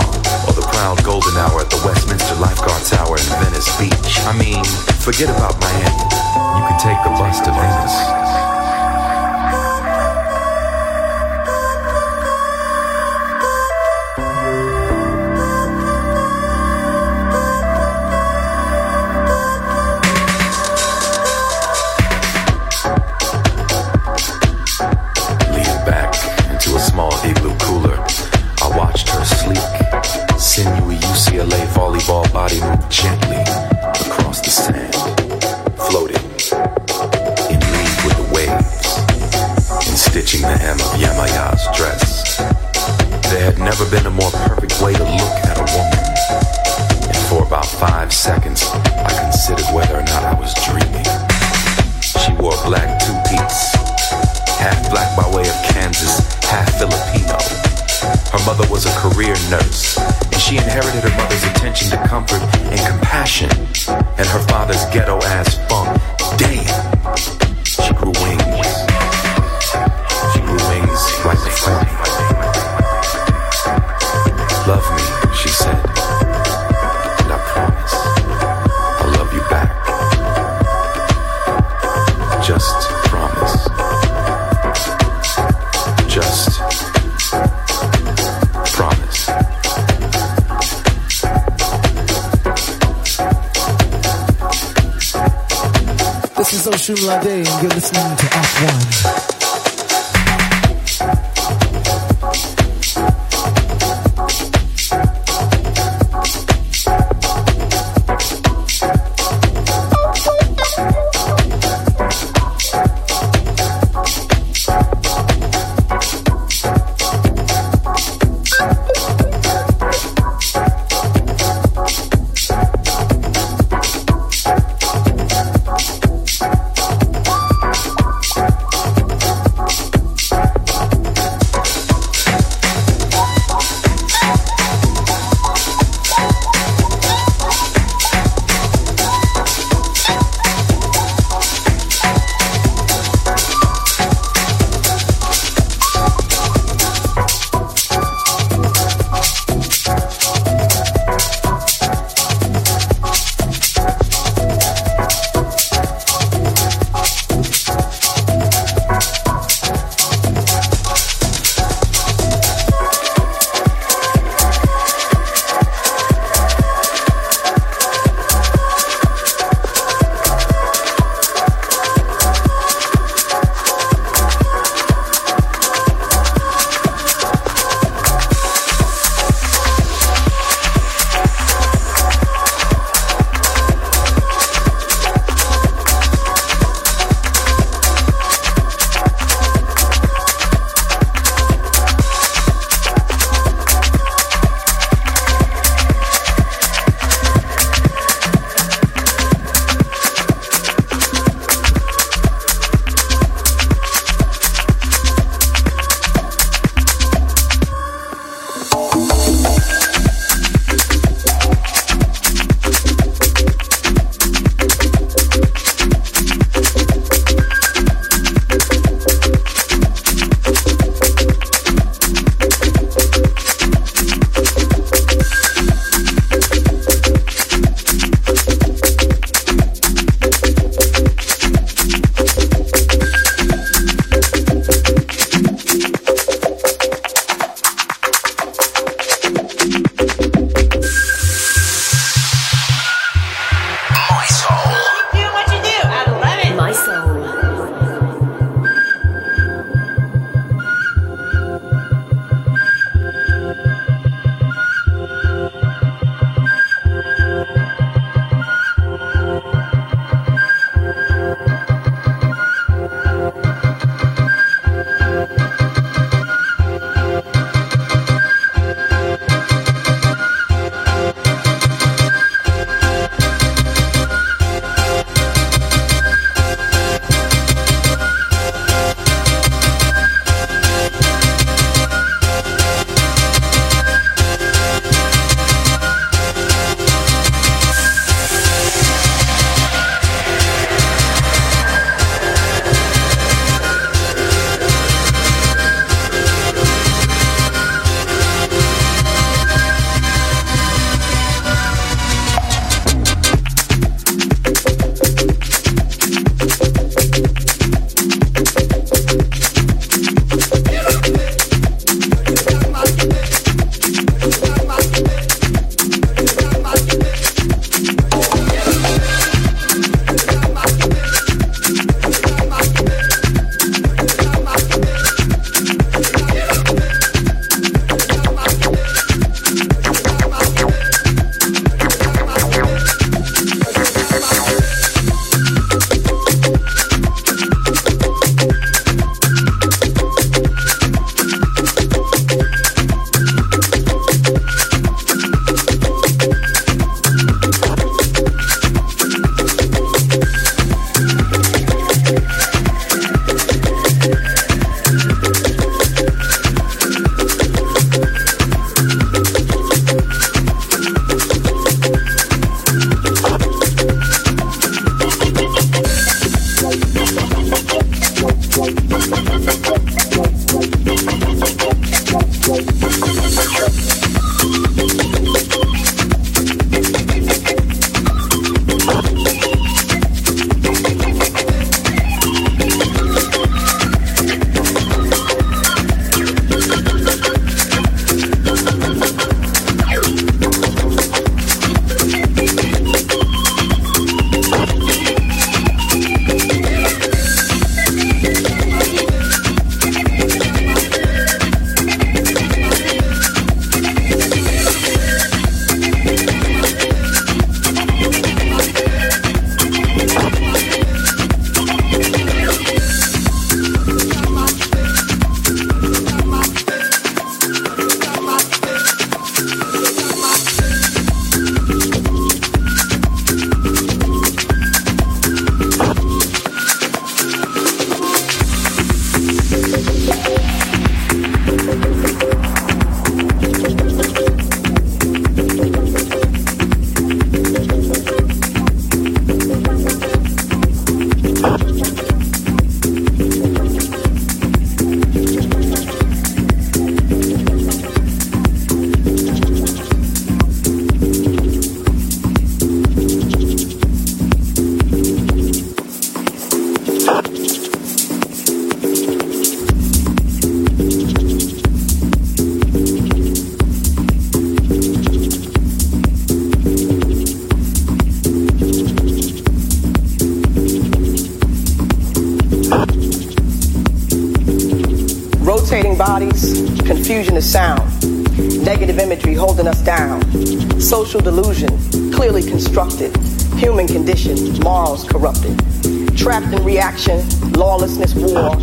Corrupted. Trapped in reaction, lawlessness, war.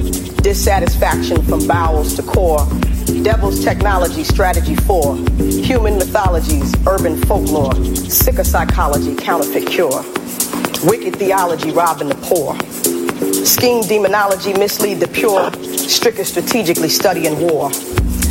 Dissatisfaction from bowels to core. Devil's technology, strategy for. Human mythologies, urban folklore. Sicker psychology, counterfeit cure. Wicked theology, robbing the poor. Scheme demonology, mislead the pure. Stricken strategically studying war.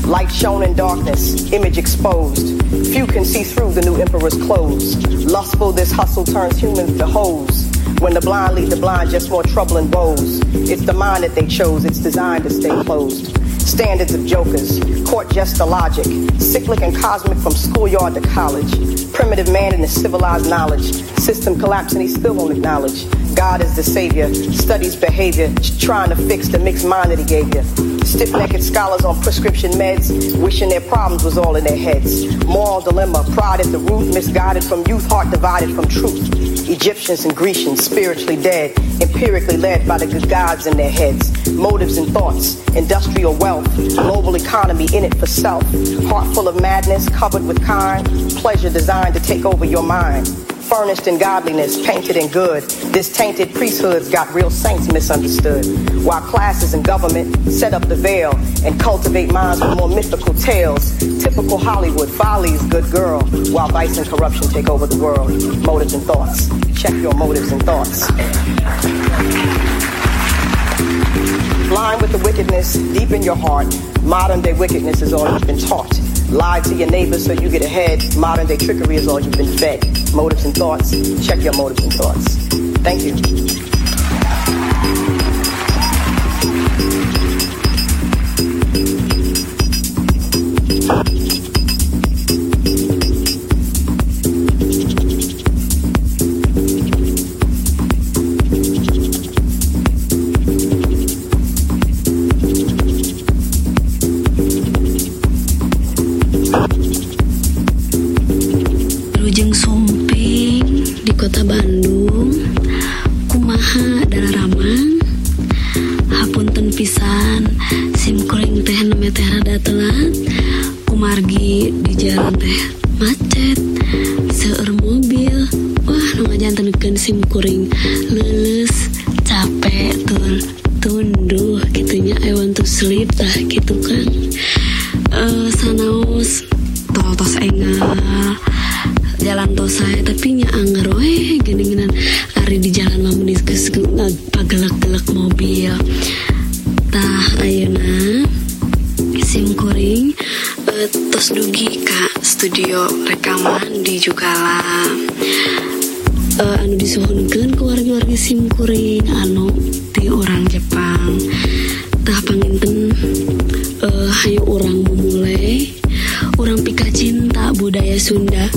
Light shown in darkness, image exposed. Few can see through the new emperor's clothes. Lustful, this hustle turns humans to hoes. When the blind lead the blind, just more trouble and woes. It's the mind that they chose, it's designed to stay closed. Standards of jokers, court jester logic, cyclic and cosmic from schoolyard to college. Primitive man in the civilized knowledge, system collapsing, he still won't acknowledge. God is the savior, studies behavior, trying to fix the mixed mind that he gave you. Stiff necked scholars on prescription meds, wishing their problems was all in their heads. Moral dilemma, pride at the root, misguided from youth, heart divided from truth. Egyptians and Grecians, spiritually dead, empirically led by the good gods in their heads. Motives and thoughts, industrial wealth, global economy in it for self. Heart full of madness, covered with kind, pleasure designed to take over your mind furnished in godliness, painted in good. This tainted priesthood's got real saints misunderstood. While classes and government set up the veil and cultivate minds with more mythical tales. Typical Hollywood, follies, good girl, while vice and corruption take over the world. Motives and thoughts. Check your motives and thoughts. Blind with the wickedness deep in your heart. Modern day wickedness is all you've been taught. Lie to your neighbors so you get ahead. Modern day trickery is all you've been fed. Motives and thoughts. Check your motives and thoughts. Thank you. Sunda